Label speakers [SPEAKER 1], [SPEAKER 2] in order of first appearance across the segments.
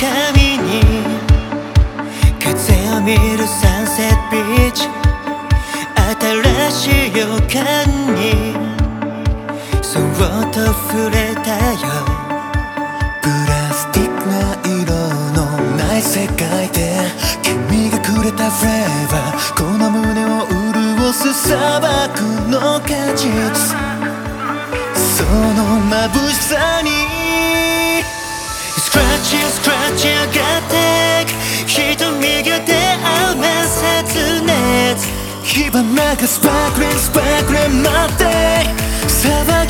[SPEAKER 1] 髪に風を見るサンセットビーチ新しい予感にそっと触れたよ。
[SPEAKER 2] プラスティックな色のない世界で君がくれたフレーバーこの胸を潤す砂漠の果実。その眩しさに
[SPEAKER 1] スクラッチスクラッチ上がってく瞳が出会う面接熱
[SPEAKER 2] 火花がスパークリンスパークリン待って騒ぎ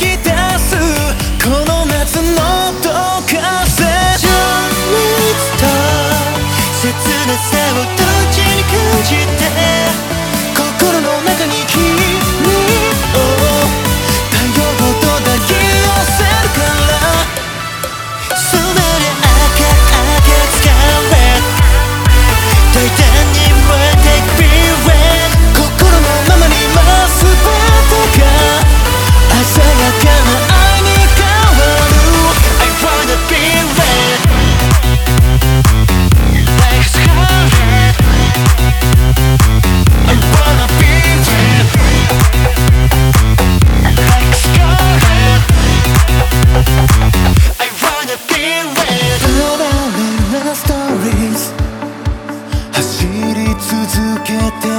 [SPEAKER 2] 走り続けて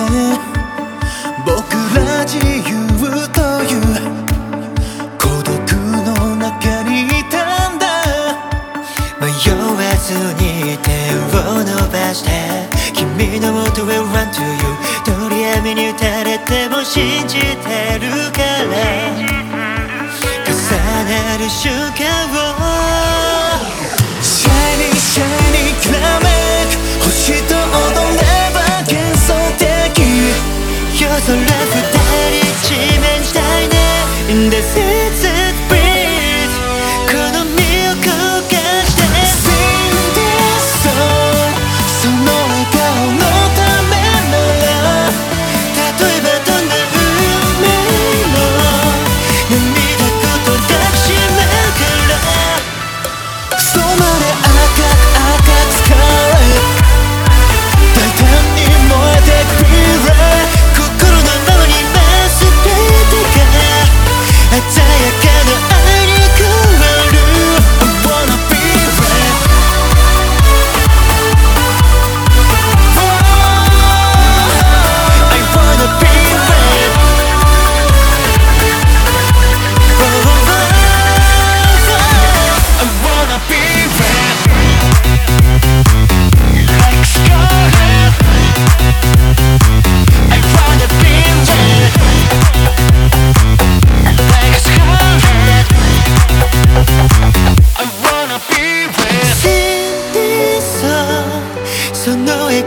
[SPEAKER 2] 僕ら自由という孤独の中にいたんだ。
[SPEAKER 1] 迷わずに手を伸ばして君の元へ run to you 通り雨に打たれても信じてるから。重なる瞬間を in
[SPEAKER 2] this city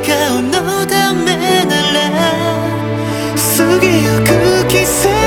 [SPEAKER 2] 顔のためなら
[SPEAKER 1] 過ぎゆ
[SPEAKER 2] く季節